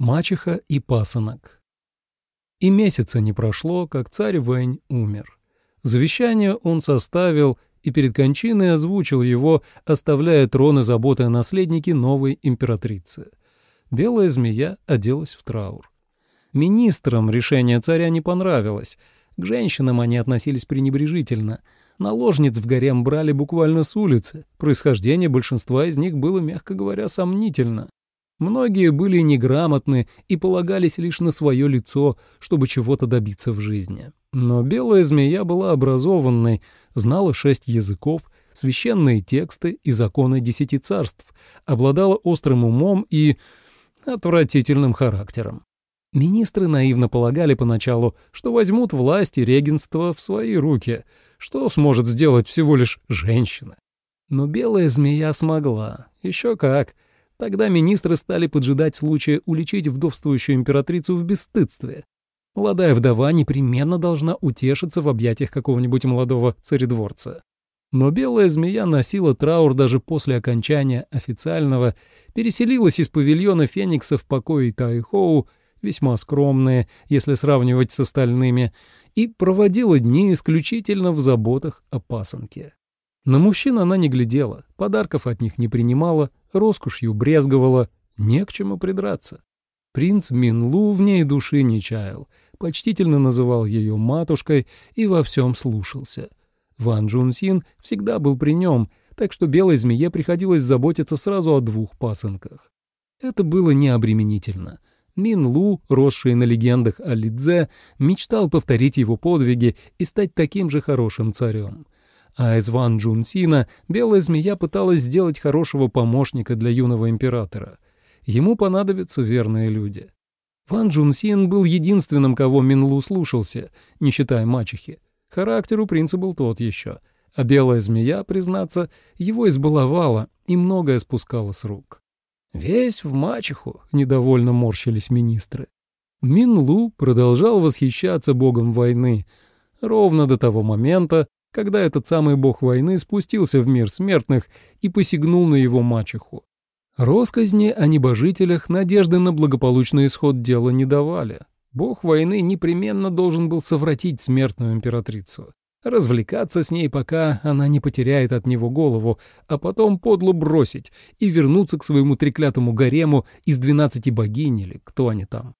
Мачеха и пасынок. И месяца не прошло, как царь Вэнь умер. Завещание он составил и перед кончиной озвучил его, оставляя трон и заботы о наследнике новой императрицы. Белая змея оделась в траур. Министрам решение царя не понравилось. К женщинам они относились пренебрежительно. Наложниц в гарем брали буквально с улицы. Происхождение большинства из них было, мягко говоря, сомнительно. Многие были неграмотны и полагались лишь на свое лицо, чтобы чего-то добиться в жизни. Но белая змея была образованной, знала шесть языков, священные тексты и законы десяти царств, обладала острым умом и отвратительным характером. Министры наивно полагали поначалу, что возьмут власть и регенство в свои руки, что сможет сделать всего лишь женщина. Но белая змея смогла, еще как — Тогда министры стали поджидать случая уличить вдовствующую императрицу в бесстыдстве. Молодая вдова непременно должна утешиться в объятиях какого-нибудь молодого царедворца. Но белая змея носила траур даже после окончания официального, переселилась из павильона Феникса в покое Тайхоу, весьма скромные, если сравнивать с остальными, и проводила дни исключительно в заботах о пасынке. На мужчин она не глядела, подарков от них не принимала, роскошью брезговала, не к чему придраться. Принц Минлу в ней души не чаял, почтительно называл ее матушкой и во всем слушался. Ван Джун Син всегда был при нем, так что белой змее приходилось заботиться сразу о двух пасынках. Это было необременительно. Мин Лу, росший на легендах о Лидзе, мечтал повторить его подвиги и стать таким же хорошим царем — а из Ван Джунсина белая змея пыталась сделать хорошего помощника для юного императора. Ему понадобятся верные люди. Ван Джунсин был единственным, кого Минлу слушался, не считая мачехи. Характер у принца был тот еще, а белая змея, признаться, его избаловала и многое спускала с рук. «Весь в мачеху», — недовольно морщились министры. Минлу продолжал восхищаться богом войны, ровно до того момента, когда этот самый бог войны спустился в мир смертных и посягнул на его мачеху. Росказни о небожителях надежды на благополучный исход дела не давали. Бог войны непременно должен был совратить смертную императрицу, развлекаться с ней, пока она не потеряет от него голову, а потом подло бросить и вернуться к своему треклятому гарему из двенадцати богинь или кто они там.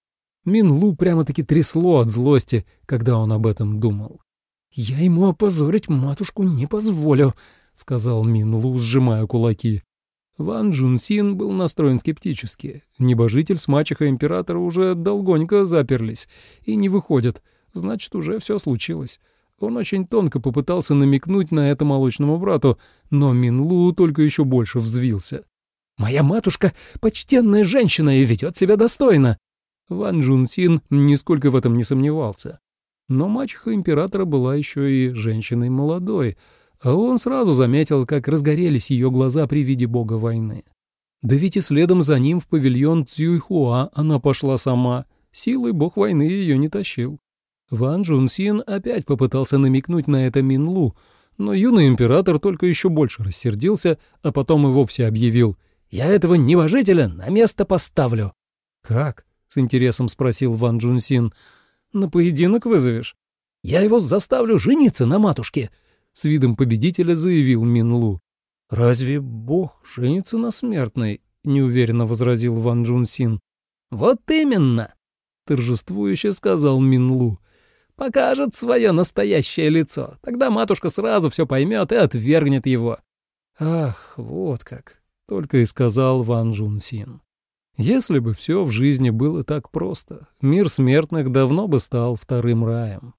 Минлу прямо-таки трясло от злости, когда он об этом думал. «Я ему опозорить матушку не позволю», — сказал Мин Лу, сжимая кулаки. Ван Джун был настроен скептически. Небожитель с мачехой императора уже долгонько заперлись и не выходят. Значит, уже все случилось. Он очень тонко попытался намекнуть на это молочному брату, но Мин Лу только еще больше взвился. «Моя матушка — почтенная женщина и ведет себя достойно!» Ван Джун нисколько в этом не сомневался. Но мачеха императора была еще и женщиной молодой, а он сразу заметил, как разгорелись ее глаза при виде бога войны. Да ведь и следом за ним в павильон Цюйхуа она пошла сама, силой бог войны ее не тащил. Ван Джун Син опять попытался намекнуть на это Минлу, но юный император только еще больше рассердился, а потом и вовсе объявил «Я этого небожителя на место поставлю». «Как?» — с интересом спросил Ван Джун Син — на поединок вызовешь? Я его заставлю жениться на матушке, — с видом победителя заявил Минлу. Разве бог женится на смертной? — неуверенно возразил Ван Джун Син. Вот именно, — торжествующе сказал Минлу. Покажет свое настоящее лицо. Тогда матушка сразу все поймет и отвергнет его. Ах, вот как, — только и сказал Ван Джун Син. Если бы все в жизни было так просто, мир смертных давно бы стал вторым раем.